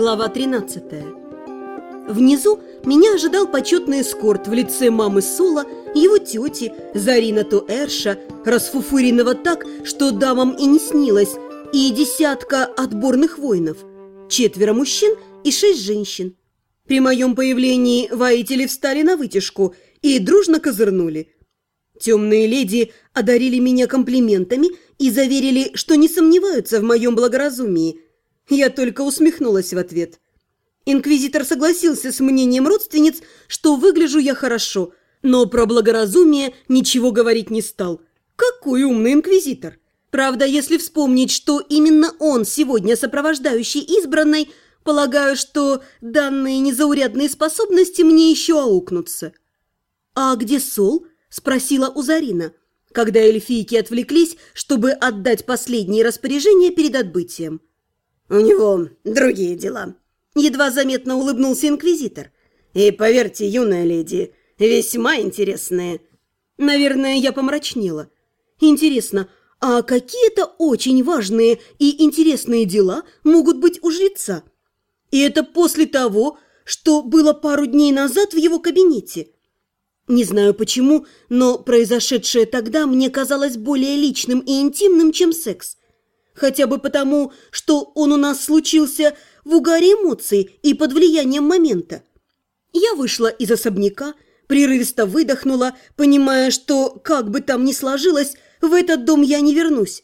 Глава 13 Внизу меня ожидал почетный эскорт в лице мамы Сола, его тети, Зарина Туэрша, расфуфыренного так, что дамам и не снилось, и десятка отборных воинов, четверо мужчин и шесть женщин. При моем появлении воители встали на вытяжку и дружно козырнули. Темные леди одарили меня комплиментами и заверили, что не сомневаются в моем благоразумии – я только усмехнулась в ответ. Инквизитор согласился с мнением родственниц, что выгляжу я хорошо, но про благоразумие ничего говорить не стал. Какой умный инквизитор! Правда, если вспомнить, что именно он сегодня сопровождающий избранной, полагаю, что данные незаурядные способности мне еще аукнутся. «А где Сол?» – спросила Узарина, когда эльфийки отвлеклись, чтобы отдать последние распоряжения перед отбытием. «У него другие дела», — едва заметно улыбнулся инквизитор. «И поверьте, юная леди, весьма интересные». Наверное, я помрачнела. Интересно, а какие-то очень важные и интересные дела могут быть у жреца? И это после того, что было пару дней назад в его кабинете. Не знаю почему, но произошедшее тогда мне казалось более личным и интимным, чем секс. Хотя бы потому, что он у нас случился в угаре эмоций и под влиянием момента. Я вышла из особняка, прерывисто выдохнула, понимая, что, как бы там ни сложилось, в этот дом я не вернусь.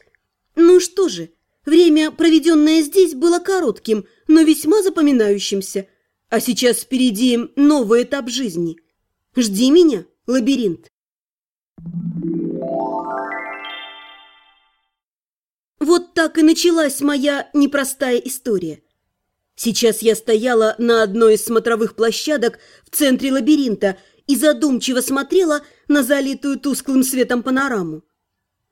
Ну что же, время, проведенное здесь, было коротким, но весьма запоминающимся. А сейчас впереди новый этап жизни. Жди меня, лабиринт. Вот так и началась моя непростая история. Сейчас я стояла на одной из смотровых площадок в центре лабиринта и задумчиво смотрела на залитую тусклым светом панораму.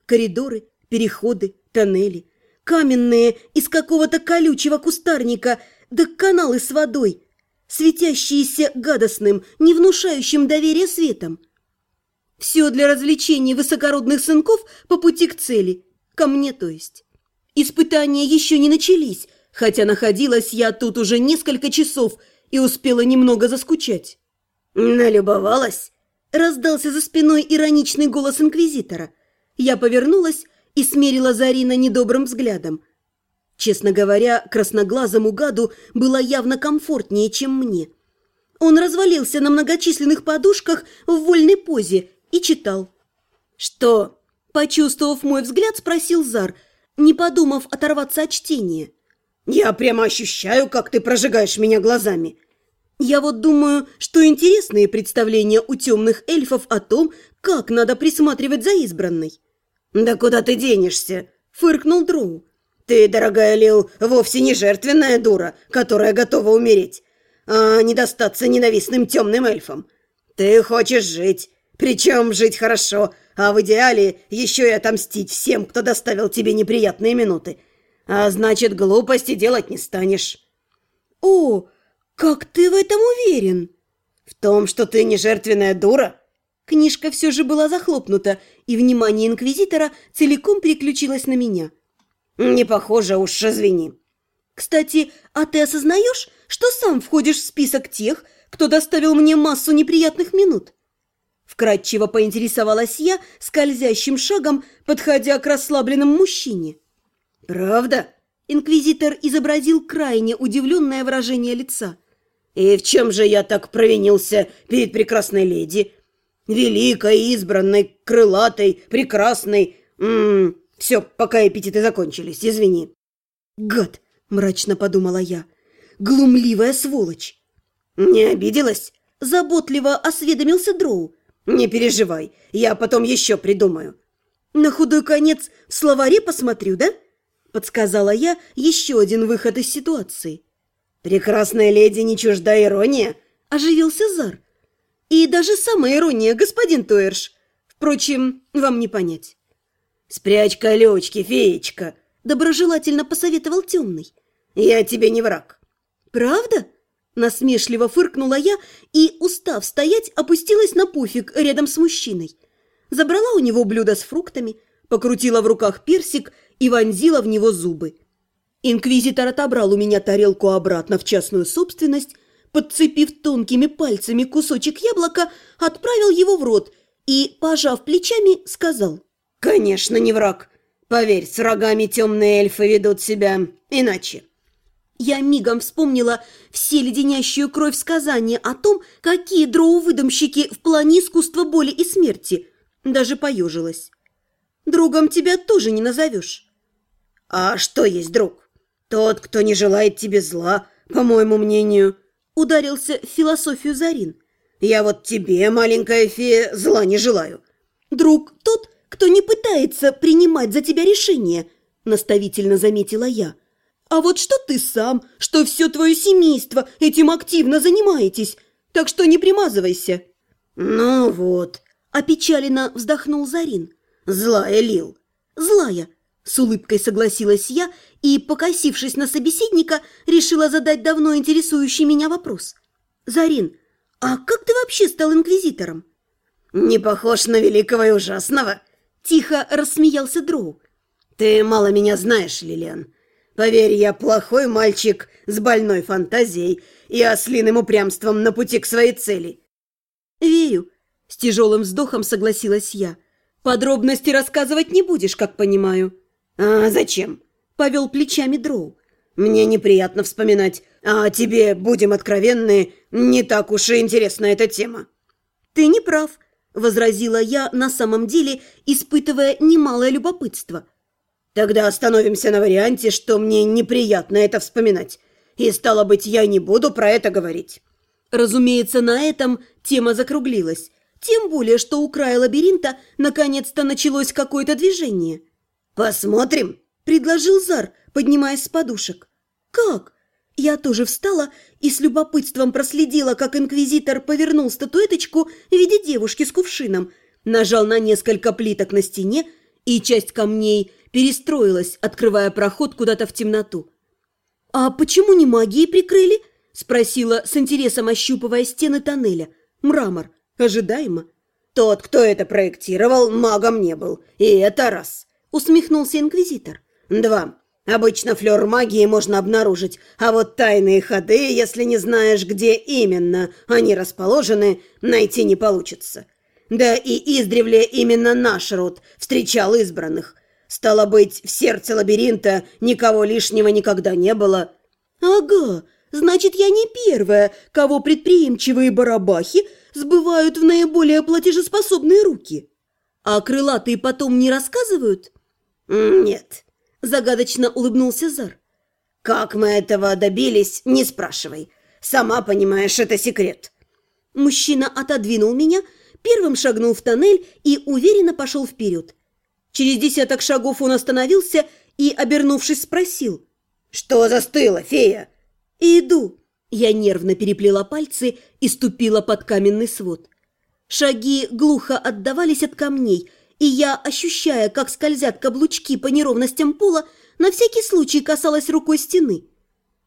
Коридоры, переходы, тоннели, каменные из какого-то колючего кустарника, да каналы с водой, светящиеся гадостным, не внушающим доверия светом. Все для развлечений высокородных сынков по пути к цели, ко мне то есть. Испытания еще не начались, хотя находилась я тут уже несколько часов и успела немного заскучать. «Налюбовалась?» – раздался за спиной ироничный голос инквизитора. Я повернулась и смерила Зарина недобрым взглядом. Честно говоря, красноглазому гаду было явно комфортнее, чем мне. Он развалился на многочисленных подушках в вольной позе и читал. «Что?» – почувствовав мой взгляд, спросил Зар – не подумав оторваться от чтения. «Я прямо ощущаю, как ты прожигаешь меня глазами». «Я вот думаю, что интересные представления у темных эльфов о том, как надо присматривать за избранной». «Да куда ты денешься?» – фыркнул Дроу. «Ты, дорогая Лил, вовсе не жертвенная дура, которая готова умереть, а не достаться ненавистным темным эльфам. Ты хочешь жить, причем жить хорошо, а в идеале еще и отомстить всем, кто доставил тебе неприятные минуты. А значит, глупости делать не станешь. О, как ты в этом уверен? В том, что ты не жертвенная дура? Книжка все же была захлопнута, и внимание инквизитора целиком переключилось на меня. Не похоже уж, извини. Кстати, а ты осознаешь, что сам входишь в список тех, кто доставил мне массу неприятных минут? Вкратчиво поинтересовалась я, скользящим шагом, подходя к расслабленному мужчине. «Правда?» Инквизитор изобразил крайне удивленное выражение лица. «И в чем же я так провинился перед прекрасной леди? Великой, избранной, крылатой, прекрасной... М -м, все, пока аппетиты закончились, извини». «Гад!» – мрачно подумала я. «Глумливая сволочь!» «Не обиделась?» – заботливо осведомился Дроу. «Не переживай, я потом еще придумаю». «На худой конец в словаре посмотрю, да?» Подсказала я еще один выход из ситуации. «Прекрасная леди не чужда ирония», – оживился Зар. «И даже самая ирония, господин Туэрш. Впрочем, вам не понять». «Спрячь колечки, феечка», – доброжелательно посоветовал темный. «Я тебе не враг». «Правда?» Насмешливо фыркнула я и, устав стоять, опустилась на пуфик рядом с мужчиной. Забрала у него блюдо с фруктами, покрутила в руках персик и вонзила в него зубы. Инквизитор отобрал у меня тарелку обратно в частную собственность, подцепив тонкими пальцами кусочек яблока, отправил его в рот и, пожав плечами, сказал. «Конечно, не враг. Поверь, с врагами темные эльфы ведут себя иначе». Я мигом вспомнила все леденящую кровь сказания о том, какие дроу-выдумщики в плане искусства боли и смерти. Даже поежилась. Другом тебя тоже не назовешь. А что есть друг? Тот, кто не желает тебе зла, по моему мнению. Ударился в философию Зарин. Я вот тебе, маленькая фея, зла не желаю. Друг тот, кто не пытается принимать за тебя решения, наставительно заметила я. А вот что ты сам, что все твое семейство этим активно занимаетесь, так что не примазывайся. Ну вот, опечаленно вздохнул Зарин. Злая Лил. Злая, с улыбкой согласилась я и, покосившись на собеседника, решила задать давно интересующий меня вопрос. Зарин, а как ты вообще стал инквизитором? Не похож на великого и ужасного, тихо рассмеялся Дроу. Ты мало меня знаешь, Лилиан. Поверь, я плохой мальчик с больной фантазией и ослиным упрямством на пути к своей цели. Верю, с тяжелым вздохом согласилась я. Подробности рассказывать не будешь, как понимаю. А зачем? Повел плечами Дроу. Мне неприятно вспоминать, а тебе, будем откровенны, не так уж и интересна эта тема. Ты не прав, возразила я на самом деле, испытывая немалое любопытство – Тогда остановимся на варианте, что мне неприятно это вспоминать. И, стало быть, я не буду про это говорить. Разумеется, на этом тема закруглилась. Тем более, что у края лабиринта наконец-то началось какое-то движение. «Посмотрим», — предложил Зар, поднимаясь с подушек. «Как?» Я тоже встала и с любопытством проследила, как инквизитор повернул статуэточку в виде девушки с кувшином, нажал на несколько плиток на стене, и часть камней перестроилась, открывая проход куда-то в темноту. «А почему не магией прикрыли?» – спросила с интересом, ощупывая стены тоннеля. «Мрамор. Ожидаемо». «Тот, кто это проектировал, магом не был. И это раз», – усмехнулся инквизитор. «Два. Обычно флёр магии можно обнаружить, а вот тайные ходы, если не знаешь, где именно они расположены, найти не получится. Да и издревле именно наш род встречал избранных. Стало быть, в сердце лабиринта никого лишнего никогда не было. Ага, значит, я не первая, кого предприимчивые барабахи сбывают в наиболее платежеспособные руки. А крылатые потом не рассказывают? Нет, загадочно улыбнулся Зар. Как мы этого добились, не спрашивай. Сама понимаешь, это секрет. Мужчина отодвинул меня, первым шагнул в тоннель и уверенно пошел вперед. Через десяток шагов он остановился и, обернувшись, спросил. «Что застыло, фея?» «Иду». Я нервно переплела пальцы и ступила под каменный свод. Шаги глухо отдавались от камней, и я, ощущая, как скользят каблучки по неровностям пола, на всякий случай касалась рукой стены.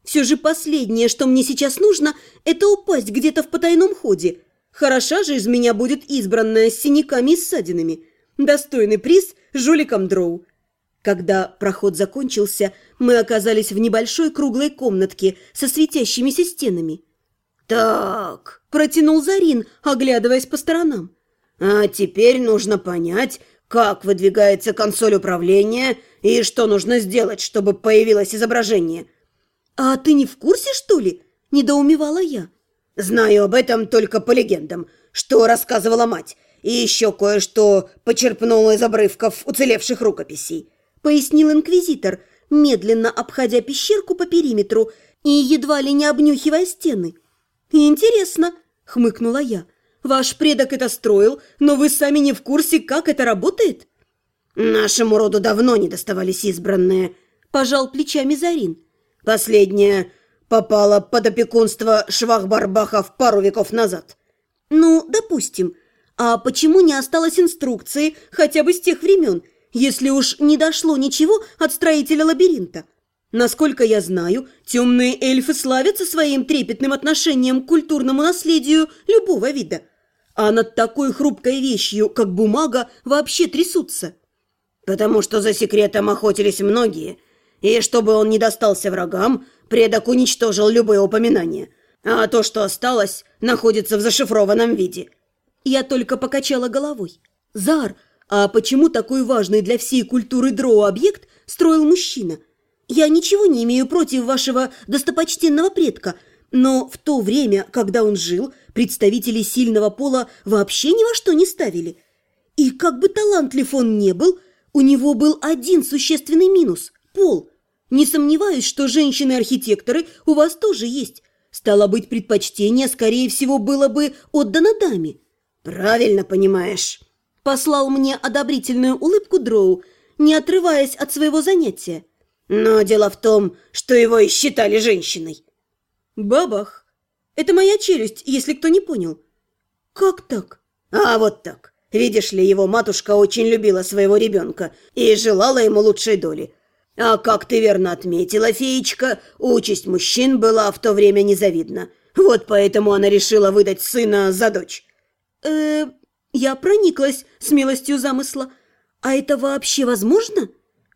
Все же последнее, что мне сейчас нужно, это упасть где-то в потайном ходе. Хороша же из меня будет избранная с синяками и ссадинами. Достойный приз жуликам Дроу. Когда проход закончился, мы оказались в небольшой круглой комнатке со светящимися стенами. «Так», – протянул Зарин, оглядываясь по сторонам. «А теперь нужно понять, как выдвигается консоль управления и что нужно сделать, чтобы появилось изображение». «А ты не в курсе, что ли?» – недоумевала я. «Знаю об этом только по легендам, что рассказывала мать и еще кое-что почерпнула из обрывков уцелевших рукописей», — пояснил инквизитор, медленно обходя пещерку по периметру и едва ли не обнюхивая стены. «Интересно», — хмыкнула я, — «ваш предок это строил, но вы сами не в курсе, как это работает?» «Нашему роду давно не доставались избранные», — пожал плечами Зарин. «Последняя попала под опекунство швах-барбахов пару веков назад». «Ну, допустим», — а почему не осталось инструкции хотя бы с тех времен, если уж не дошло ничего от строителя лабиринта? Насколько я знаю, темные эльфы славятся своим трепетным отношением к культурному наследию любого вида. А над такой хрупкой вещью, как бумага, вообще трясутся. Потому что за секретом охотились многие. И чтобы он не достался врагам, предок уничтожил любые упоминания. А то, что осталось, находится в зашифрованном виде. Я только покачала головой. Зар, а почему такой важный для всей культуры дроу объект строил мужчина? Я ничего не имею против вашего достопочтенного предка, но в то время, когда он жил, представители сильного пола вообще ни во что не ставили. И как бы талантлив он не был, у него был один существенный минус – пол. Не сомневаюсь, что женщины-архитекторы у вас тоже есть. Стало быть, предпочтение, скорее всего, было бы отдано даме. «Правильно понимаешь», – послал мне одобрительную улыбку Дроу, не отрываясь от своего занятия. «Но дело в том, что его и считали женщиной». «Бабах! Это моя челюсть, если кто не понял». «Как так?» «А вот так. Видишь ли, его матушка очень любила своего ребенка и желала ему лучшей доли. А как ты верно отметила, феечка, участь мужчин была в то время незавидна. Вот поэтому она решила выдать сына за дочь. э я прониклась смелостью замысла. А это вообще возможно?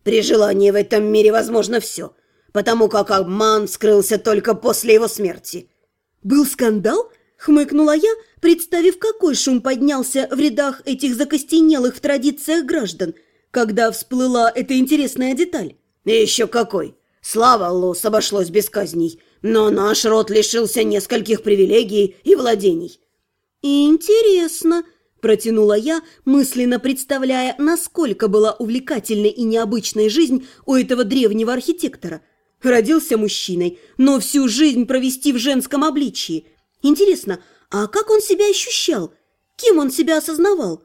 При желании в этом мире возможно все, потому как обман скрылся только после его смерти. Был скандал? Хмыкнула я, представив, какой шум поднялся в рядах этих закостенелых в традициях граждан, когда всплыла эта интересная деталь. И еще какой! Слава Лос обошлось без казней, но наш род лишился нескольких привилегий и владений. «Интересно», – протянула я, мысленно представляя, насколько была увлекательной и необычной жизнь у этого древнего архитектора. Родился мужчиной, но всю жизнь провести в женском обличии. Интересно, а как он себя ощущал? Кем он себя осознавал?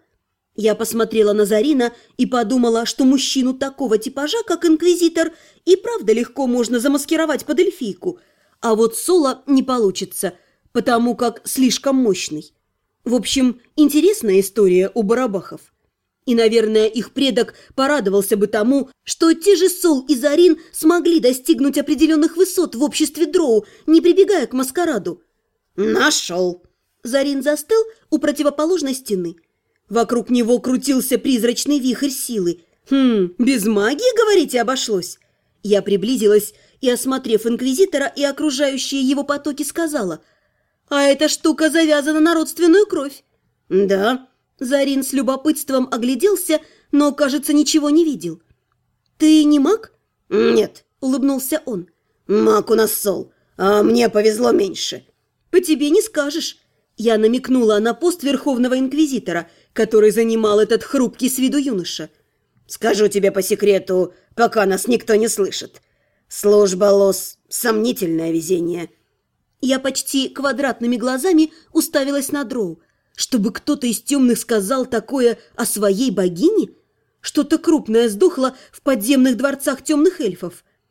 Я посмотрела на Зарина и подумала, что мужчину такого типажа, как инквизитор, и правда легко можно замаскировать под эльфийку. А вот Соло не получится, потому как слишком мощный. В общем, интересная история у барабахов. И, наверное, их предок порадовался бы тому, что те же Сол и Зарин смогли достигнуть определенных высот в обществе дроу, не прибегая к маскараду. «Нашел!» Зарин застыл у противоположной стены. Вокруг него крутился призрачный вихрь силы. «Хм, без магии, говорите, обошлось?» Я приблизилась и, осмотрев инквизитора и окружающие его потоки, сказала – «А эта штука завязана на родственную кровь». «Да». Зарин с любопытством огляделся, но, кажется, ничего не видел. «Ты не маг?» «Нет», — улыбнулся он. «Маг у нас сол, а мне повезло меньше». «По тебе не скажешь». Я намекнула на пост Верховного Инквизитора, который занимал этот хрупкий с виду юноша. «Скажу тебе по секрету, пока нас никто не слышит. Служба лос – сомнительное везение». Я почти квадратными глазами уставилась на Дроу. Чтобы кто-то из темных сказал такое о своей богине? Что-то крупное сдохло в подземных дворцах темных эльфов.